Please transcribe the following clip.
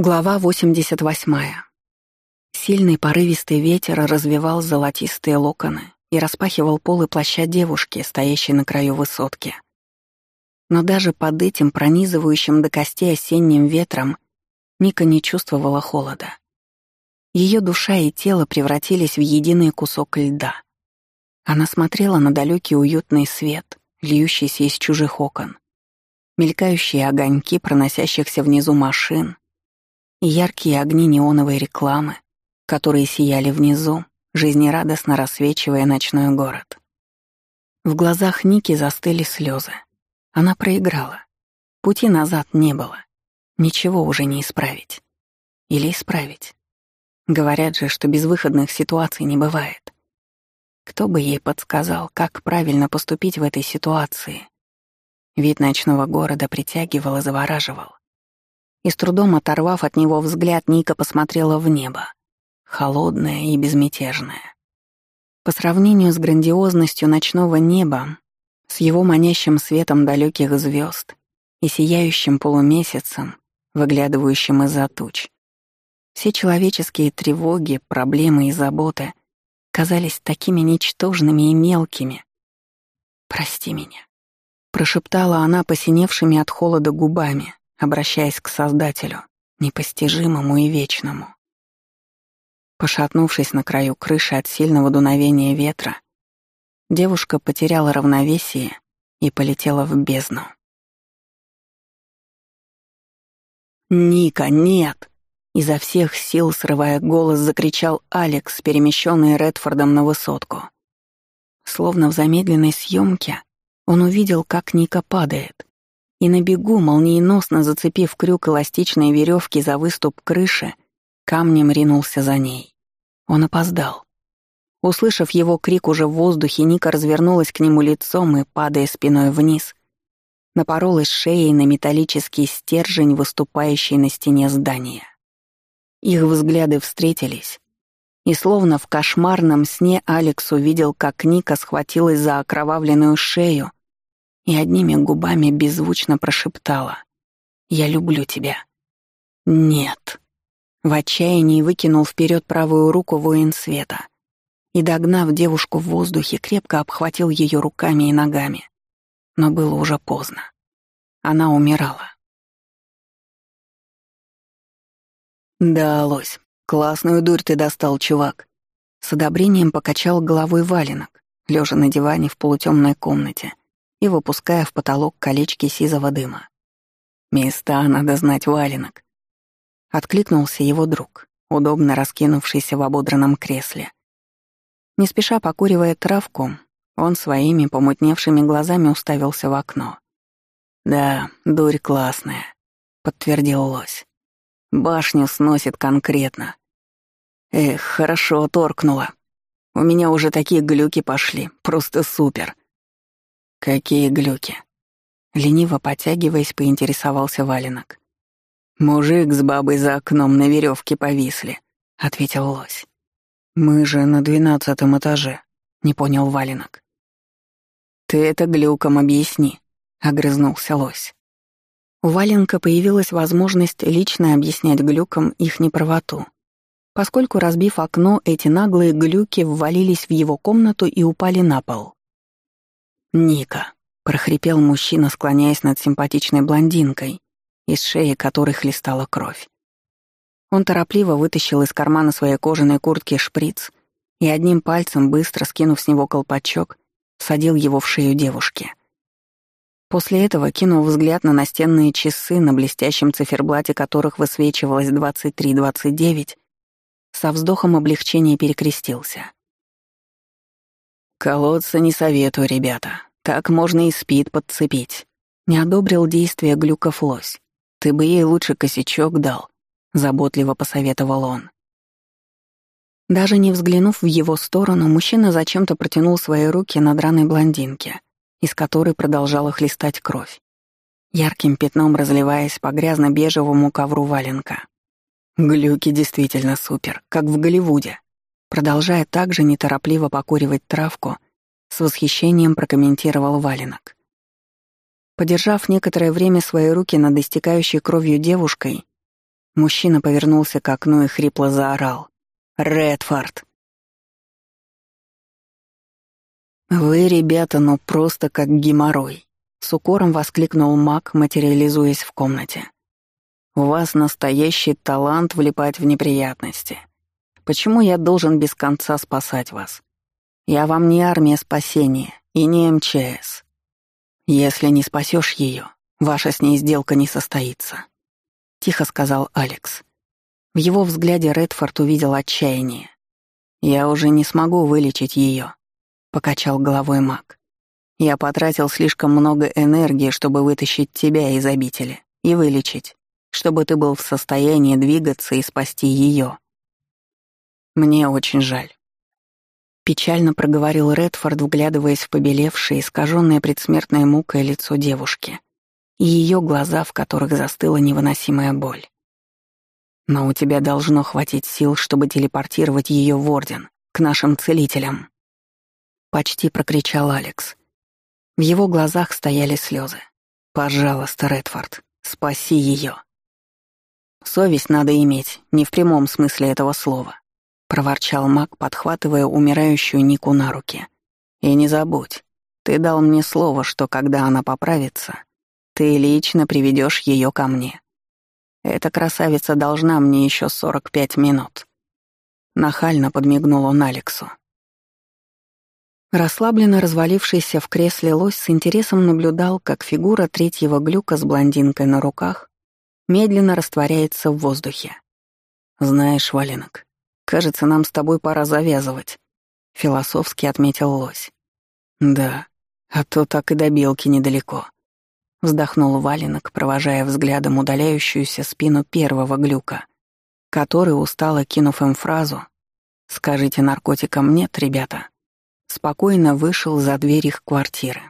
Глава 88. Сильный порывистый ветер развивал золотистые локоны и распахивал полы плаща девушки, стоящей на краю высотки. Но даже под этим пронизывающим до костей осенним ветром Ника не чувствовала холода. Ее душа и тело превратились в единый кусок льда. Она смотрела на далекий уютный свет, льющийся из чужих окон, мелькающие огоньки проносящихся внизу машин — яркие огни неоновой рекламы, которые сияли внизу, жизнерадостно рассвечивая ночной город. В глазах Ники застыли слезы. Она проиграла. Пути назад не было. Ничего уже не исправить. Или исправить. Говорят же, что безвыходных ситуаций не бывает. Кто бы ей подсказал, как правильно поступить в этой ситуации? Вид ночного города притягивал и завораживал и с трудом оторвав от него взгляд, Ника посмотрела в небо. Холодное и безмятежное. По сравнению с грандиозностью ночного неба, с его манящим светом далеких звезд и сияющим полумесяцем, выглядывающим из-за туч, все человеческие тревоги, проблемы и заботы казались такими ничтожными и мелкими. «Прости меня», — прошептала она посиневшими от холода губами, обращаясь к Создателю, непостижимому и вечному. Пошатнувшись на краю крыши от сильного дуновения ветра, девушка потеряла равновесие и полетела в бездну. «Ника, нет!» Изо всех сил, срывая голос, закричал Алекс, перемещенный Редфордом на высотку. Словно в замедленной съемке, он увидел, как Ника падает, и на бегу, молниеносно зацепив крюк эластичной веревки за выступ крыши, камнем ринулся за ней. Он опоздал. Услышав его крик уже в воздухе, Ника развернулась к нему лицом и, падая спиной вниз, напоролась шеей на металлический стержень, выступающий на стене здания. Их взгляды встретились, и словно в кошмарном сне Алекс увидел, как Ника схватилась за окровавленную шею и одними губами беззвучно прошептала «Я люблю тебя». «Нет». В отчаянии выкинул вперед правую руку воин света и, догнав девушку в воздухе, крепко обхватил ее руками и ногами. Но было уже поздно. Она умирала. «Да, лось, классную дурь ты достал, чувак». С одобрением покачал головой валенок, лежа на диване в полутемной комнате и выпуская в потолок колечки сизого дыма. «Места надо знать валенок», — откликнулся его друг, удобно раскинувшийся в ободранном кресле. Не спеша покуривая травку, он своими помутневшими глазами уставился в окно. «Да, дурь классная», — подтвердил лось. «Башню сносит конкретно. Эх, хорошо торкнула. У меня уже такие глюки пошли, просто супер. «Какие глюки?» Лениво потягиваясь, поинтересовался Валенок. «Мужик с бабой за окном на веревке повисли», — ответил лось. «Мы же на двенадцатом этаже», — не понял Валенок. «Ты это глюком объясни», — огрызнулся лось. У Валенка появилась возможность лично объяснять глюкам их неправоту, поскольку, разбив окно, эти наглые глюки ввалились в его комнату и упали на пол. «Ника», — прохрипел мужчина, склоняясь над симпатичной блондинкой, из шеи которой хлестала кровь. Он торопливо вытащил из кармана своей кожаной куртки шприц и одним пальцем, быстро скинув с него колпачок, садил его в шею девушки. После этого кинул взгляд на настенные часы, на блестящем циферблате которых высвечивалось 23-29, со вздохом облегчения перекрестился. «Колодца не советую, ребята. Так можно и спид подцепить». Не одобрил действия глюков лось. «Ты бы ей лучше косячок дал», — заботливо посоветовал он. Даже не взглянув в его сторону, мужчина зачем-то протянул свои руки на драной блондинке, из которой продолжала хлестать кровь, ярким пятном разливаясь по грязно-бежевому ковру валенка. Глюки действительно супер, как в Голливуде. Продолжая также неторопливо покуривать травку, с восхищением прокомментировал Валенок. Подержав некоторое время свои руки над истекающей кровью девушкой, Мужчина повернулся к окну и хрипло заорал. «Редфорд!» «Вы, ребята, ну просто как геморрой!» С укором воскликнул маг, материализуясь в комнате. «У вас настоящий талант влипать в неприятности. Почему я должен без конца спасать вас? Я вам не армия спасения и не МЧС. Если не спасешь ее, ваша с ней сделка не состоится. — тихо сказал Алекс. В его взгляде Редфорд увидел отчаяние. «Я уже не смогу вылечить ее», — покачал головой маг. «Я потратил слишком много энергии, чтобы вытащить тебя из обители и вылечить, чтобы ты был в состоянии двигаться и спасти ее. Мне очень жаль». Печально проговорил Редфорд, вглядываясь в побелевшее, искаженное предсмертной мукой лицо девушки и ее глаза, в которых застыла невыносимая боль. Но у тебя должно хватить сил, чтобы телепортировать ее в Орден, к нашим целителям. Почти прокричал Алекс. В его глазах стояли слезы. «Пожалуйста, Редфорд, спаси ее. Совесть надо иметь, не в прямом смысле этого слова», — проворчал маг, подхватывая умирающую Нику на руки. «И не забудь, ты дал мне слово, что когда она поправится, ты лично приведешь ее ко мне. Эта красавица должна мне еще 45 минут. Нахально подмигнул он Алексу. Расслабленно развалившийся в кресле лось с интересом наблюдал, как фигура третьего глюка с блондинкой на руках медленно растворяется в воздухе. «Знаешь, Валенок, кажется, нам с тобой пора завязывать», — философски отметил лось. «Да, а то так и до белки недалеко», Вздохнул валенок, провожая взглядом удаляющуюся спину первого глюка, который, устало кинув им фразу «Скажите наркотикам нет, ребята», спокойно вышел за дверь их квартиры.